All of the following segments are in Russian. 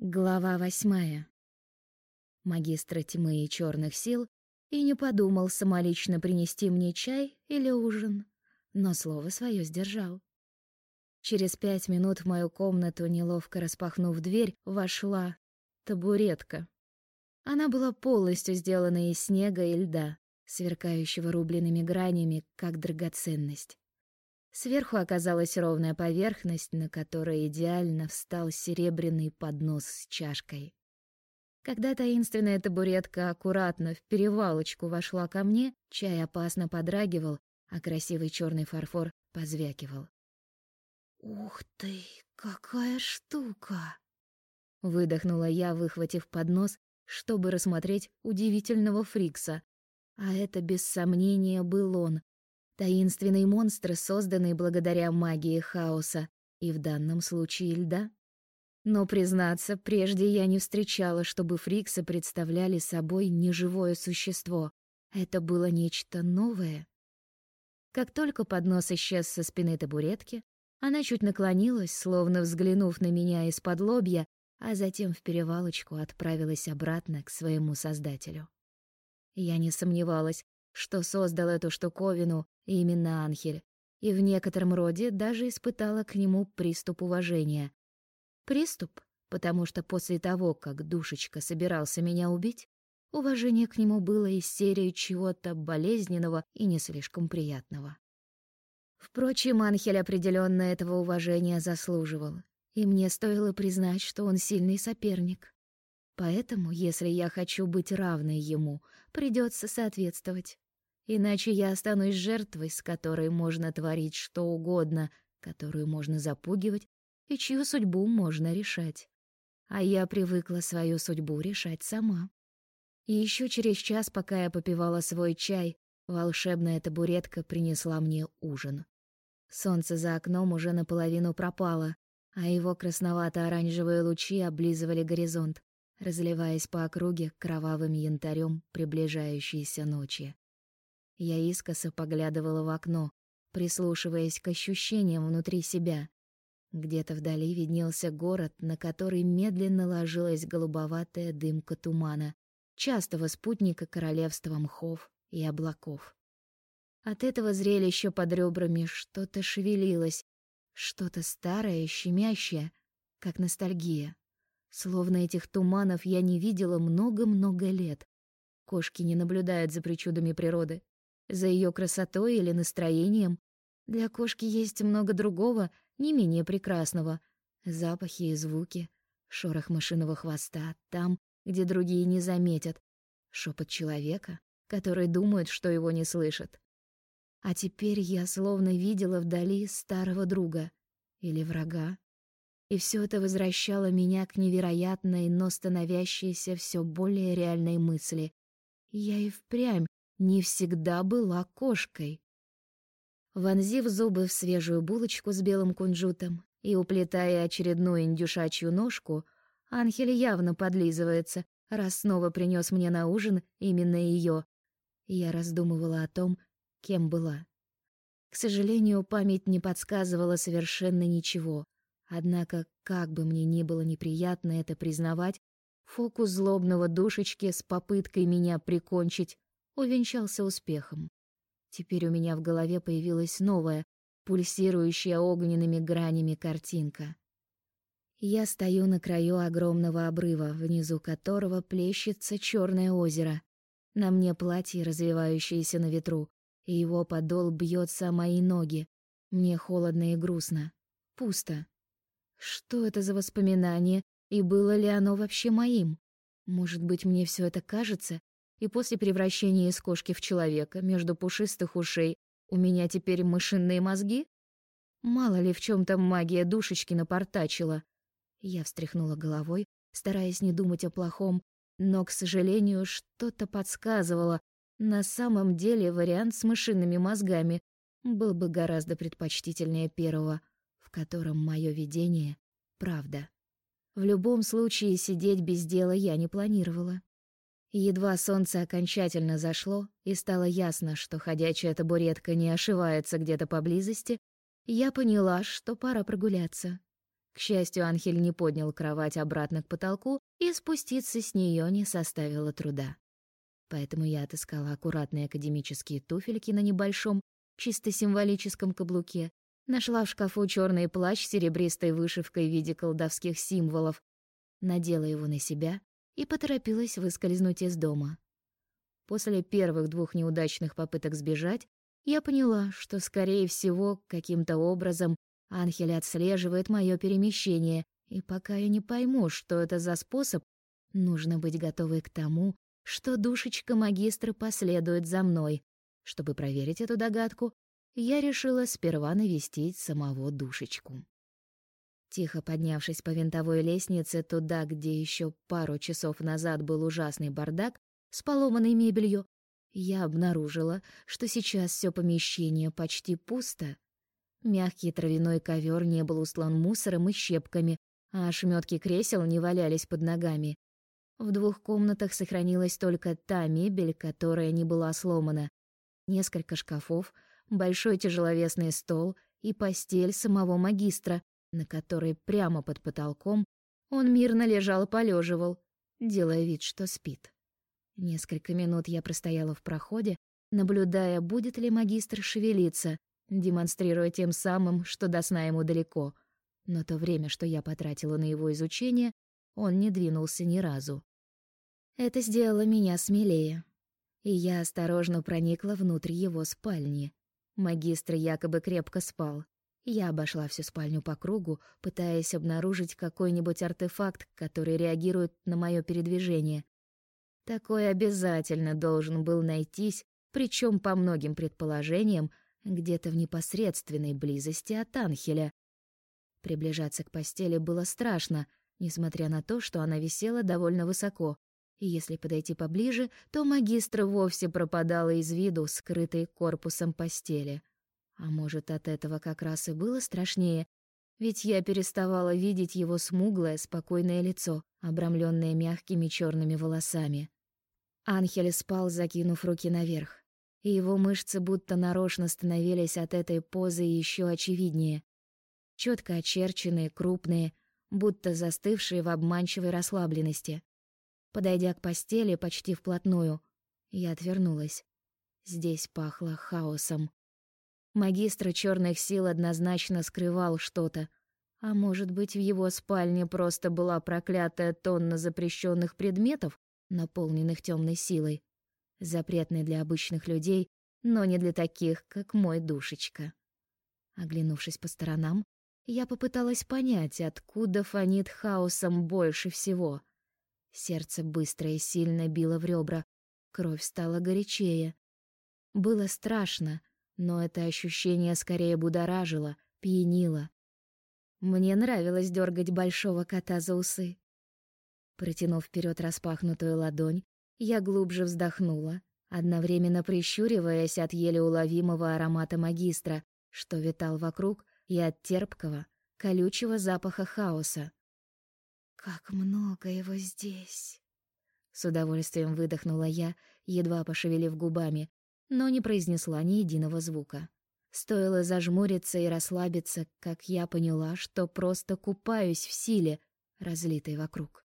Глава восьмая. Магистра тьмы и черных сил и не подумал самолично принести мне чай или ужин, но слово свое сдержал. Через пять минут в мою комнату, неловко распахнув дверь, вошла табуретка. Она была полностью сделана из снега и льда, сверкающего рубленными гранями, как драгоценность. Сверху оказалась ровная поверхность, на которой идеально встал серебряный поднос с чашкой. Когда таинственная табуретка аккуратно в перевалочку вошла ко мне, чай опасно подрагивал, а красивый черный фарфор позвякивал. «Ух ты, какая штука!» Выдохнула я, выхватив поднос, чтобы рассмотреть удивительного фрикса. А это, без сомнения, был он, Таинственный монстр, созданный благодаря магии хаоса, и в данном случае льда. Но, признаться, прежде я не встречала, чтобы фриксы представляли собой неживое существо. Это было нечто новое. Как только поднос исчез со спины табуретки, она чуть наклонилась, словно взглянув на меня из-под лобья, а затем в перевалочку отправилась обратно к своему создателю. Я не сомневалась, что создал эту штуковину именно Анхель, и в некотором роде даже испытала к нему приступ уважения. Приступ, потому что после того, как душечка собирался меня убить, уважение к нему было из серии чего-то болезненного и не слишком приятного. Впрочем, Анхель определенно этого уважения заслуживал, и мне стоило признать, что он сильный соперник. Поэтому, если я хочу быть равной ему, придется соответствовать. Иначе я останусь жертвой, с которой можно творить что угодно, которую можно запугивать и чью судьбу можно решать. А я привыкла свою судьбу решать сама. И еще через час, пока я попивала свой чай, волшебная табуретка принесла мне ужин. Солнце за окном уже наполовину пропало, а его красновато-оранжевые лучи облизывали горизонт, разливаясь по округе кровавым янтарем приближающейся ночи. Я искоса поглядывала в окно, прислушиваясь к ощущениям внутри себя. Где-то вдали виднелся город, на который медленно ложилась голубоватая дымка тумана, частого спутника королевства мхов и облаков. От этого зрелища под ребрами что-то шевелилось, что-то старое, щемящее, как ностальгия. Словно этих туманов я не видела много-много лет. Кошки не наблюдают за причудами природы, за ее красотой или настроением. Для кошки есть много другого, не менее прекрасного. Запахи и звуки, шорох мышиного хвоста там, где другие не заметят, шепот человека, который думает, что его не слышат. А теперь я словно видела вдали старого друга или врага. И все это возвращало меня к невероятной, но становящейся все более реальной мысли. Я и впрямь не всегда была кошкой. Вонзив зубы в свежую булочку с белым кунжутом и уплетая очередную индюшачью ножку, Анхель явно подлизывается, раз снова принес мне на ужин именно ее. Я раздумывала о том, кем была. К сожалению, память не подсказывала совершенно ничего. Однако, как бы мне ни было неприятно это признавать, фокус злобного душечки с попыткой меня прикончить увенчался успехом. Теперь у меня в голове появилась новая, пульсирующая огненными гранями картинка. Я стою на краю огромного обрыва, внизу которого плещется черное озеро. На мне платье, развивающееся на ветру, и его подол бьется о мои ноги. Мне холодно и грустно. Пусто. Что это за воспоминание, и было ли оно вообще моим? Может быть, мне все это кажется, и после превращения из кошки в человека между пушистых ушей у меня теперь мышиные мозги? Мало ли в чем там магия душечки напортачила. Я встряхнула головой, стараясь не думать о плохом, но, к сожалению, что-то подсказывало. На самом деле вариант с мышиными мозгами был бы гораздо предпочтительнее первого, в котором мое видение — правда. В любом случае сидеть без дела я не планировала. Едва солнце окончательно зашло, и стало ясно, что ходячая табуретка не ошивается где-то поблизости, я поняла, что пора прогуляться. К счастью, Анхель не поднял кровать обратно к потолку, и спуститься с нее не составило труда. Поэтому я отыскала аккуратные академические туфельки на небольшом, чисто символическом каблуке, нашла в шкафу черный плащ с серебристой вышивкой в виде колдовских символов, надела его на себя и поторопилась выскользнуть из дома. После первых двух неудачных попыток сбежать, я поняла, что, скорее всего, каким-то образом Анхель отслеживает мое перемещение, и пока я не пойму, что это за способ, нужно быть готовой к тому, что душечка магистра последует за мной. Чтобы проверить эту догадку, я решила сперва навестить самого душечку. Тихо поднявшись по винтовой лестнице туда, где еще пару часов назад был ужасный бардак с поломанной мебелью, я обнаружила, что сейчас все помещение почти пусто. Мягкий травяной ковер не был устлан мусором и щепками, а ошметки кресел не валялись под ногами. В двух комнатах сохранилась только та мебель, которая не была сломана. Несколько шкафов, большой тяжеловесный стол и постель самого магистра, на которой прямо под потолком он мирно лежал полеживал, делая вид, что спит. Несколько минут я простояла в проходе, наблюдая, будет ли магистр шевелиться, демонстрируя тем самым, что до сна ему далеко. Но то время, что я потратила на его изучение, он не двинулся ни разу. Это сделало меня смелее, и я осторожно проникла внутрь его спальни. Магистр якобы крепко спал. Я обошла всю спальню по кругу, пытаясь обнаружить какой-нибудь артефакт, который реагирует на мое передвижение. Такой обязательно должен был найтись, причем по многим предположениям, где-то в непосредственной близости от Анхеля. Приближаться к постели было страшно, несмотря на то, что она висела довольно высоко. И если подойти поближе, то магистр вовсе пропадала из виду, скрытой корпусом постели. А может, от этого как раз и было страшнее, ведь я переставала видеть его смуглое, спокойное лицо, обрамленное мягкими черными волосами. Анхель спал, закинув руки наверх, и его мышцы будто нарочно становились от этой позы еще очевиднее. Четко очерченные, крупные, будто застывшие в обманчивой расслабленности. Подойдя к постели почти вплотную, я отвернулась. Здесь пахло хаосом. Магистр черных сил однозначно скрывал что-то. А может быть, в его спальне просто была проклятая тонна запрещенных предметов, наполненных темной силой, запретной для обычных людей, но не для таких, как мой душечка. Оглянувшись по сторонам, я попыталась понять, откуда фонит хаосом больше всего. Сердце быстро и сильно било в ребра, кровь стала горячее. Было страшно, но это ощущение скорее будоражило, пьянило. Мне нравилось дергать большого кота за усы. Протянув вперед распахнутую ладонь, я глубже вздохнула, одновременно прищуриваясь от еле уловимого аромата магистра, что витал вокруг, и от терпкого, колючего запаха хаоса. «Как много его здесь!» С удовольствием выдохнула я, едва пошевелив губами, но не произнесла ни единого звука. Стоило зажмуриться и расслабиться, как я поняла, что просто купаюсь в силе, разлитой вокруг.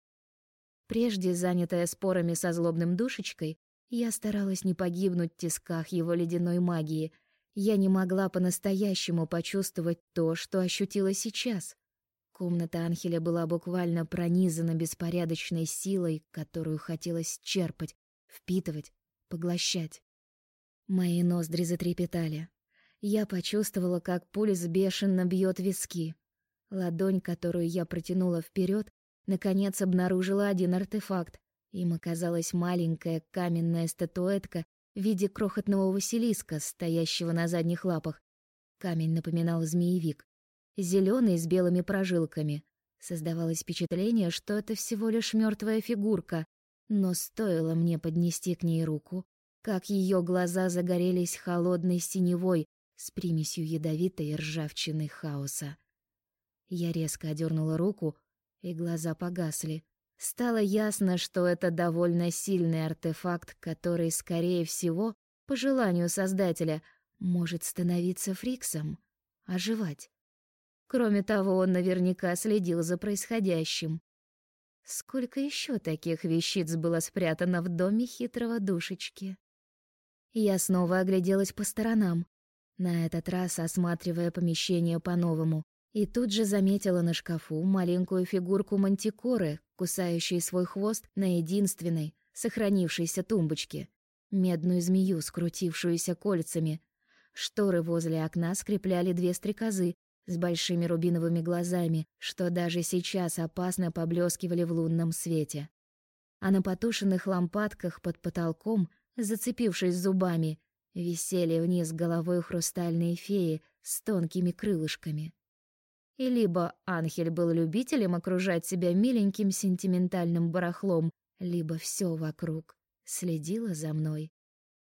Прежде, занятая спорами со злобным душечкой, я старалась не погибнуть в тисках его ледяной магии. Я не могла по-настоящему почувствовать то, что ощутила сейчас. Комната Анхеля была буквально пронизана беспорядочной силой, которую хотелось черпать, впитывать, поглощать. Мои ноздри затрепетали. Я почувствовала, как пульс бешено бьет виски. Ладонь, которую я протянула вперед, наконец обнаружила один артефакт. Им оказалась маленькая каменная статуэтка в виде крохотного Василиска, стоящего на задних лапах. Камень напоминал змеевик, зеленый с белыми прожилками. Создавалось впечатление, что это всего лишь мертвая фигурка, но стоило мне поднести к ней руку, как ее глаза загорелись холодной синевой с примесью ядовитой ржавчины хаоса. Я резко одернула руку, и глаза погасли. Стало ясно, что это довольно сильный артефакт, который, скорее всего, по желанию создателя, может становиться фриксом, оживать. Кроме того, он наверняка следил за происходящим. Сколько еще таких вещиц было спрятано в доме хитрого душечки? Я снова огляделась по сторонам, на этот раз осматривая помещение по-новому, и тут же заметила на шкафу маленькую фигурку мантикоры, кусающей свой хвост на единственной, сохранившейся тумбочке, медную змею, скрутившуюся кольцами. Шторы возле окна скрепляли две стрекозы с большими рубиновыми глазами, что даже сейчас опасно поблескивали в лунном свете. А на потушенных лампадках под потолком, зацепившись зубами, висели вниз головой хрустальные феи с тонкими крылышками. И либо Анхель был любителем окружать себя миленьким сентиментальным барахлом, либо все вокруг следило за мной.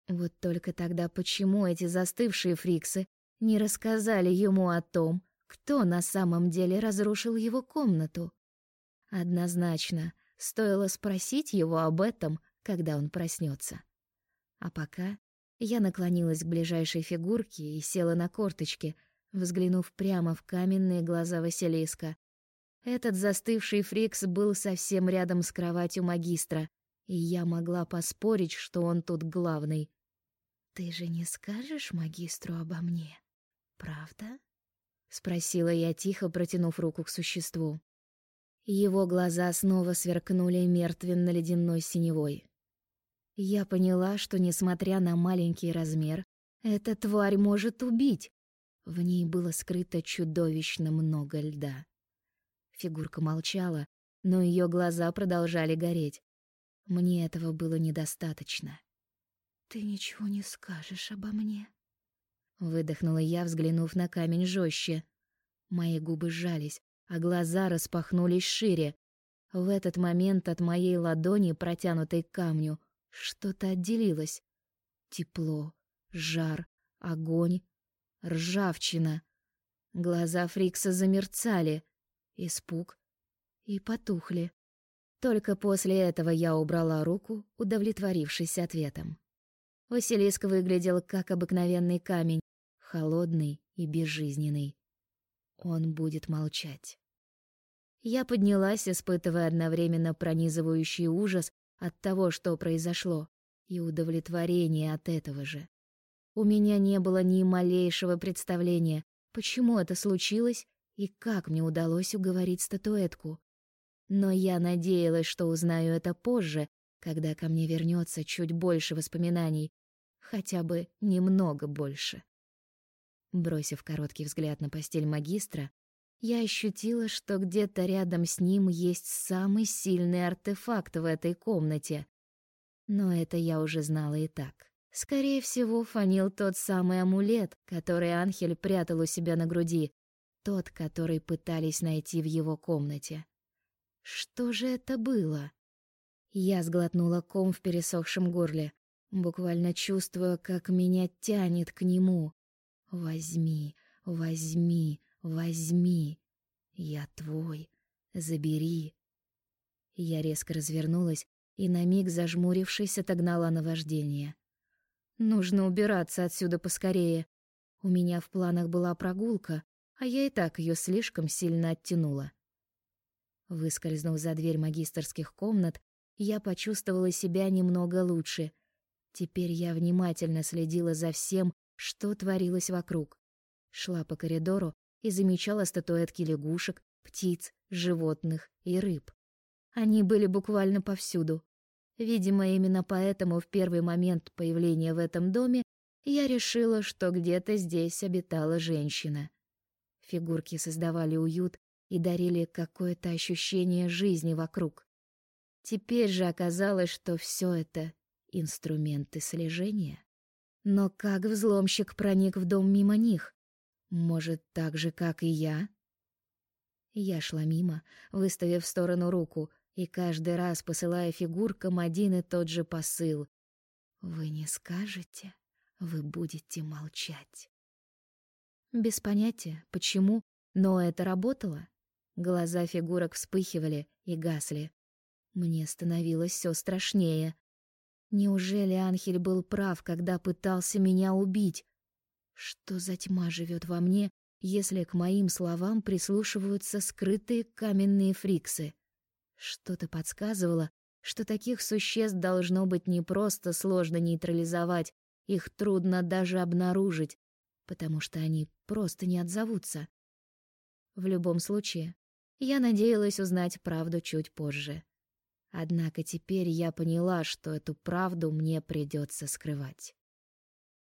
Вот только тогда почему эти застывшие фриксы не рассказали ему о том, кто на самом деле разрушил его комнату? Однозначно, стоило спросить его об этом, когда он проснется. А пока я наклонилась к ближайшей фигурке и села на корточки, взглянув прямо в каменные глаза Василиска. Этот застывший фрикс был совсем рядом с кроватью магистра, и я могла поспорить, что он тут главный. «Ты же не скажешь магистру обо мне, правда?» — спросила я тихо, протянув руку к существу. Его глаза снова сверкнули мертвенно-ледяной синевой. Я поняла, что, несмотря на маленький размер, эта тварь может убить. В ней было скрыто чудовищно много льда. Фигурка молчала, но ее глаза продолжали гореть. Мне этого было недостаточно. «Ты ничего не скажешь обо мне?» Выдохнула я, взглянув на камень жестче. Мои губы сжались, а глаза распахнулись шире. В этот момент от моей ладони, протянутой к камню, что-то отделилось. Тепло, жар, огонь, ржавчина. Глаза Фрикса замерцали, испуг и потухли. Только после этого я убрала руку, удовлетворившись ответом. Василиск выглядел как обыкновенный камень, холодный и безжизненный. Он будет молчать. Я поднялась, испытывая одновременно пронизывающий ужас от того, что произошло, и удовлетворение от этого же. У меня не было ни малейшего представления, почему это случилось и как мне удалось уговорить статуэтку. Но я надеялась, что узнаю это позже, когда ко мне вернется чуть больше воспоминаний, хотя бы немного больше. Бросив короткий взгляд на постель магистра, я ощутила, что где-то рядом с ним есть самый сильный артефакт в этой комнате. Но это я уже знала и так. Скорее всего, фанил тот самый амулет, который Анхель прятал у себя на груди, тот, который пытались найти в его комнате. Что же это было? Я сглотнула ком в пересохшем горле, буквально чувствуя, как меня тянет к нему. Возьми, возьми, Возьми. Я твой. Забери. Я резко развернулась и на миг зажмурившись отогнала наваждение. Нужно убираться отсюда поскорее. У меня в планах была прогулка, а я и так ее слишком сильно оттянула. Выскользнув за дверь магистерских комнат, я почувствовала себя немного лучше. Теперь я внимательно следила за всем, что творилось вокруг. Шла по коридору, и замечала статуэтки лягушек, птиц, животных и рыб. Они были буквально повсюду. Видимо, именно поэтому в первый момент появления в этом доме я решила, что где-то здесь обитала женщина. Фигурки создавали уют и дарили какое-то ощущение жизни вокруг. Теперь же оказалось, что все это инструменты слежения. Но как взломщик проник в дом мимо них? Может, так же, как и я? Я шла мимо, выставив в сторону руку, и каждый раз посылая фигуркам один и тот же посыл. Вы не скажете, вы будете молчать. Без понятия, почему, но это работало. Глаза фигурок вспыхивали и гасли. Мне становилось все страшнее. Неужели Анхель был прав, когда пытался меня убить? Что за тьма живет во мне если к моим словам прислушиваются скрытые каменные фриксы. Что-то подсказывало, что таких существ должно быть не просто сложно нейтрализовать, их трудно даже обнаружить, потому что они просто не отзовутся. В любом случае, я надеялась узнать правду чуть позже. Однако теперь я поняла, что эту правду мне придется скрывать.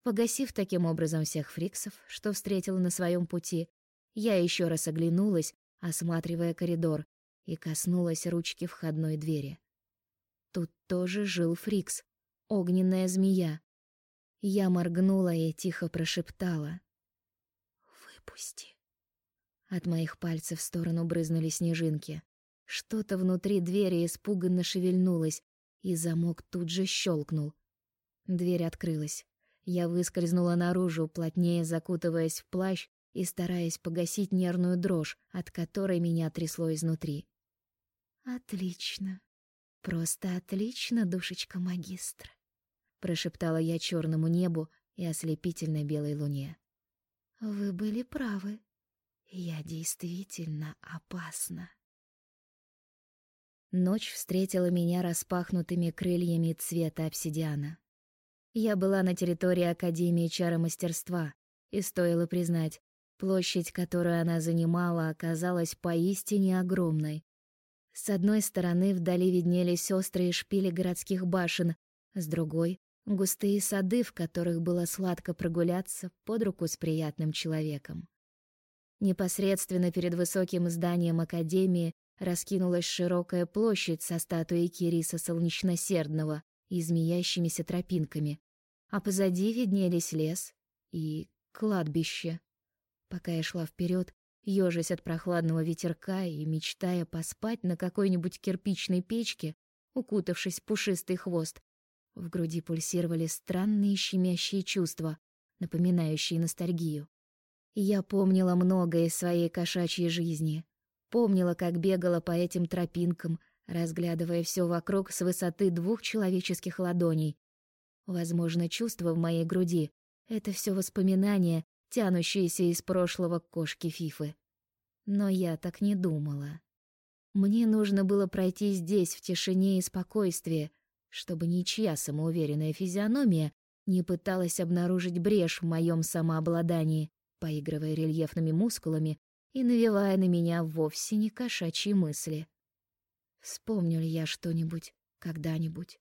Погасив таким образом всех фриксов, что встретила на своем пути, я еще раз оглянулась, осматривая коридор, и коснулась ручки входной двери. Тут тоже жил фрикс, огненная змея. Я моргнула и тихо прошептала: "Выпусти". От моих пальцев в сторону брызнули снежинки. Что-то внутри двери испуганно шевельнулось, и замок тут же щелкнул. Дверь открылась. Я выскользнула наружу, плотнее закутываясь в плащ и стараясь погасить нервную дрожь, от которой меня трясло изнутри. «Отлично. Просто отлично, душечка магистра», — прошептала я черному небу и ослепительной белой луне. «Вы были правы. Я действительно опасна». Ночь встретила меня распахнутыми крыльями цвета обсидиана. Я была на территории Академии чаромастерства, и стоило признать, площадь, которую она занимала, оказалась поистине огромной. С одной стороны вдали виднелись острые шпили городских башен, с другой — густые сады, в которых было сладко прогуляться под руку с приятным человеком. Непосредственно перед высоким зданием Академии раскинулась широкая площадь со статуей Кириса Солнечносердного, и змеящимися тропинками, а позади виднелись лес и кладбище. Пока я шла вперед, ёжась от прохладного ветерка и мечтая поспать на какой-нибудь кирпичной печке, укутавшись в пушистый хвост, в груди пульсировали странные щемящие чувства, напоминающие ностальгию. Я помнила многое из своей кошачьей жизни. Помнила, как бегала по этим тропинкам, разглядывая все вокруг с высоты двух человеческих ладоней. Возможно, чувство в моей груди — это все воспоминания, тянущиеся из прошлого кошки Фифы. Но я так не думала. Мне нужно было пройти здесь в тишине и спокойствии, чтобы ничья самоуверенная физиономия не пыталась обнаружить брешь в моем самообладании, поигрывая рельефными мускулами и навевая на меня вовсе не кошачьи мысли. Вспомню ли я что-нибудь когда-нибудь?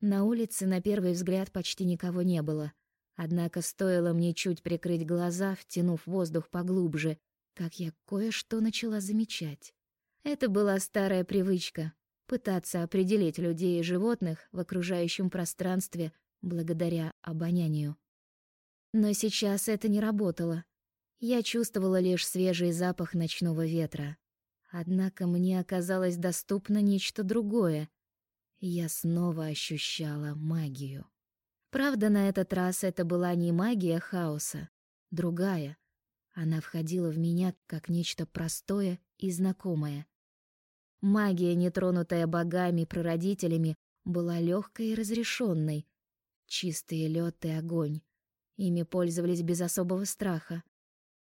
На улице на первый взгляд почти никого не было. Однако стоило мне чуть прикрыть глаза, втянув воздух поглубже, как я кое-что начала замечать. Это была старая привычка — пытаться определить людей и животных в окружающем пространстве благодаря обонянию. Но сейчас это не работало. Я чувствовала лишь свежий запах ночного ветра, Однако мне оказалось доступно нечто другое. Я снова ощущала магию. Правда, на этот раз это была не магия хаоса, другая. Она входила в меня как нечто простое и знакомое. Магия, нетронутая богами-прародителями, была легкой и разрешенной. Чистый лед и огонь. Ими пользовались без особого страха.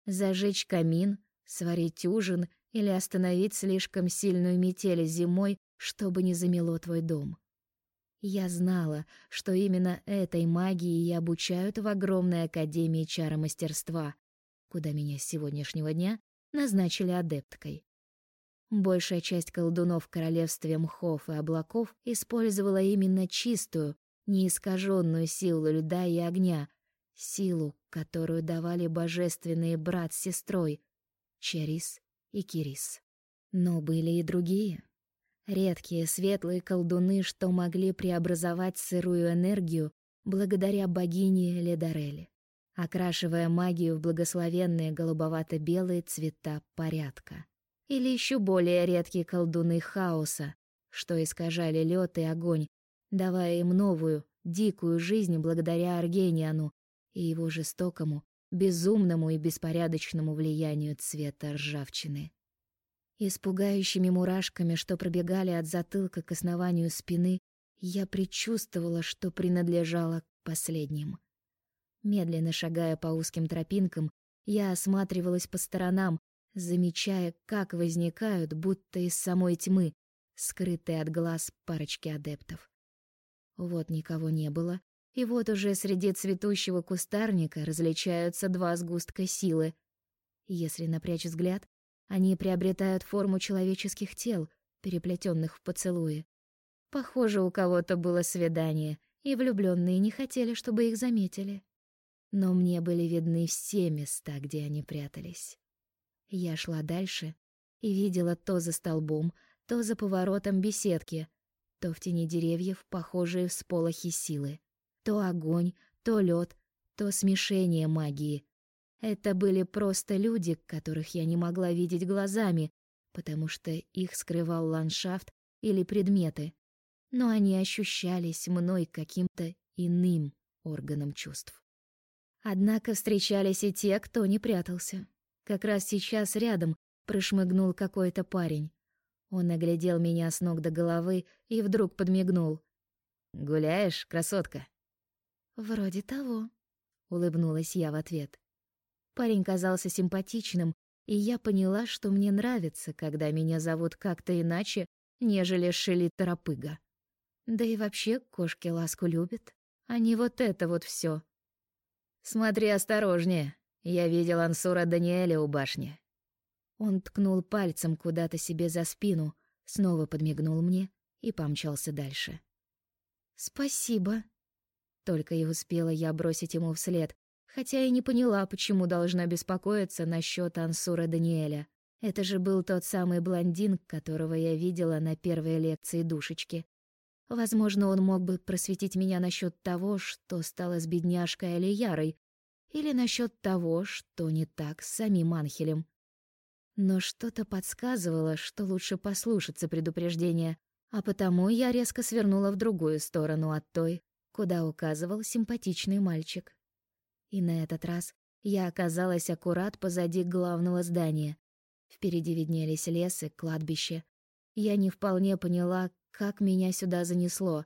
Зажечь камин, сварить ужин — или остановить слишком сильную метель зимой, чтобы не замело твой дом. Я знала, что именно этой магии и обучают в огромной академии чаромастерства, куда меня с сегодняшнего дня назначили адепткой. Большая часть колдунов в королевстве мхов и облаков использовала именно чистую, неискаженную силу льда и огня, силу, которую давали божественные брат с сестрой, Черис и Кирис. Но были и другие. Редкие светлые колдуны, что могли преобразовать сырую энергию благодаря богине Ледарели, окрашивая магию в благословенные голубовато-белые цвета порядка. Или еще более редкие колдуны хаоса, что искажали лед и огонь, давая им новую, дикую жизнь благодаря Аргениану и его жестокому, безумному и беспорядочному влиянию цвета ржавчины. Испугающими мурашками, что пробегали от затылка к основанию спины, я предчувствовала, что принадлежала к последним. Медленно шагая по узким тропинкам, Я осматривалась по сторонам, замечая, как возникают, будто из самой тьмы, скрытые от глаз парочки адептов. Вот никого не было, и вот уже среди цветущего кустарника различаются два сгустка силы. Если напрячь взгляд, они приобретают форму человеческих тел, переплетенных в поцелуи. Похоже, у кого-то было свидание, и влюбленные не хотели, чтобы их заметили. Но мне были видны все места, где они прятались. Я шла дальше и видела то за столбом, то за поворотом беседки, то в тени деревьев похожие всполохи силы. То огонь, то лед, то смешение магии. Это были просто люди, которых я не могла видеть глазами, потому что их скрывал ландшафт или предметы. Но они ощущались мной каким-то иным органом чувств. Однако встречались и те, кто не прятался. Как раз сейчас рядом прошмыгнул какой-то парень. Он оглядел меня с ног до головы и вдруг подмигнул. «Гуляешь, красотка?» «Вроде того», — улыбнулась я в ответ. Парень казался симпатичным, и я поняла, что мне нравится, когда меня зовут как-то иначе, нежели Шели Торопыга. Да и вообще кошки ласку любят, а не вот это вот все. «Смотри осторожнее, я видел Ансура Даниэля у башни». Он ткнул пальцем куда-то себе за спину, снова подмигнул мне и помчался дальше. «Спасибо», только и успела я бросить ему вслед, хотя и не поняла, почему должна беспокоиться насчет Ансура Даниэля. Это же был тот самый блондин, которого я видела на первой лекции душечки. Возможно, он мог бы просветить меня насчет того, что стало с бедняжкой Алиярой, или насчет того, что не так с самим Анхелем. Но что-то подсказывало, что лучше послушаться предупреждения, а потому я резко свернула в другую сторону от той, куда указывал симпатичный мальчик. И на этот раз я оказалась аккурат позади главного здания. Впереди виднелись лес и кладбище. Я не вполне поняла, как меня сюда занесло.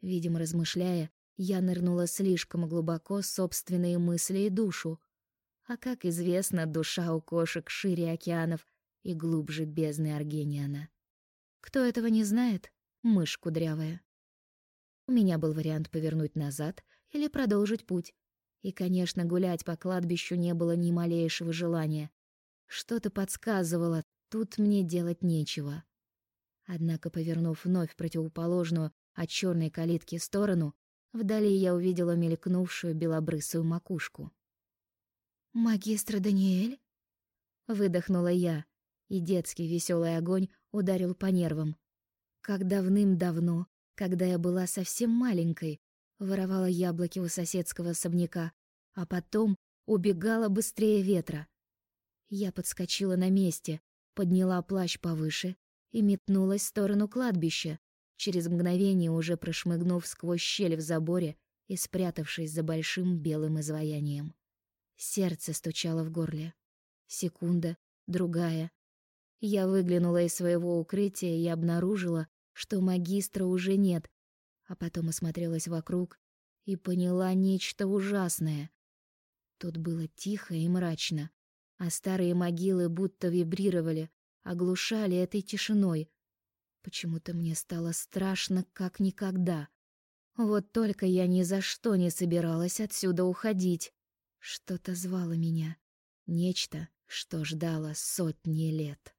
Видимо, размышляя, я нырнула слишком глубоко в собственные мысли и душу. А как известно, душа у кошек шире океанов и глубже бездны Аргениана. Кто этого не знает? Мышь кудрявая. У меня был вариант повернуть назад или продолжить путь. И, конечно, гулять по кладбищу не было ни малейшего желания. Что-то подсказывало, тут мне делать нечего. Однако, повернув вновь противоположную от черной калитки сторону, вдали я увидела мелькнувшую белобрысую макушку. «Магистр Даниэль?» Выдохнула я, и детский веселый огонь ударил по нервам. Как давным-давно когда я была совсем маленькой, воровала яблоки у соседского особняка, а потом убегала быстрее ветра. Я подскочила на месте, подняла плащ повыше и метнулась в сторону кладбища, через мгновение уже прошмыгнув сквозь щель в заборе и спрятавшись за большим белым изваянием. Сердце стучало в горле. Секунда, другая. Я выглянула из своего укрытия и обнаружила, что магистра уже нет, а потом осмотрелась вокруг и поняла нечто ужасное. Тут было тихо и мрачно, а старые могилы будто вибрировали, оглушали этой тишиной. Почему-то мне стало страшно, как никогда. Вот только я ни за что не собиралась отсюда уходить. Что-то звало меня. Нечто, что ждало сотни лет.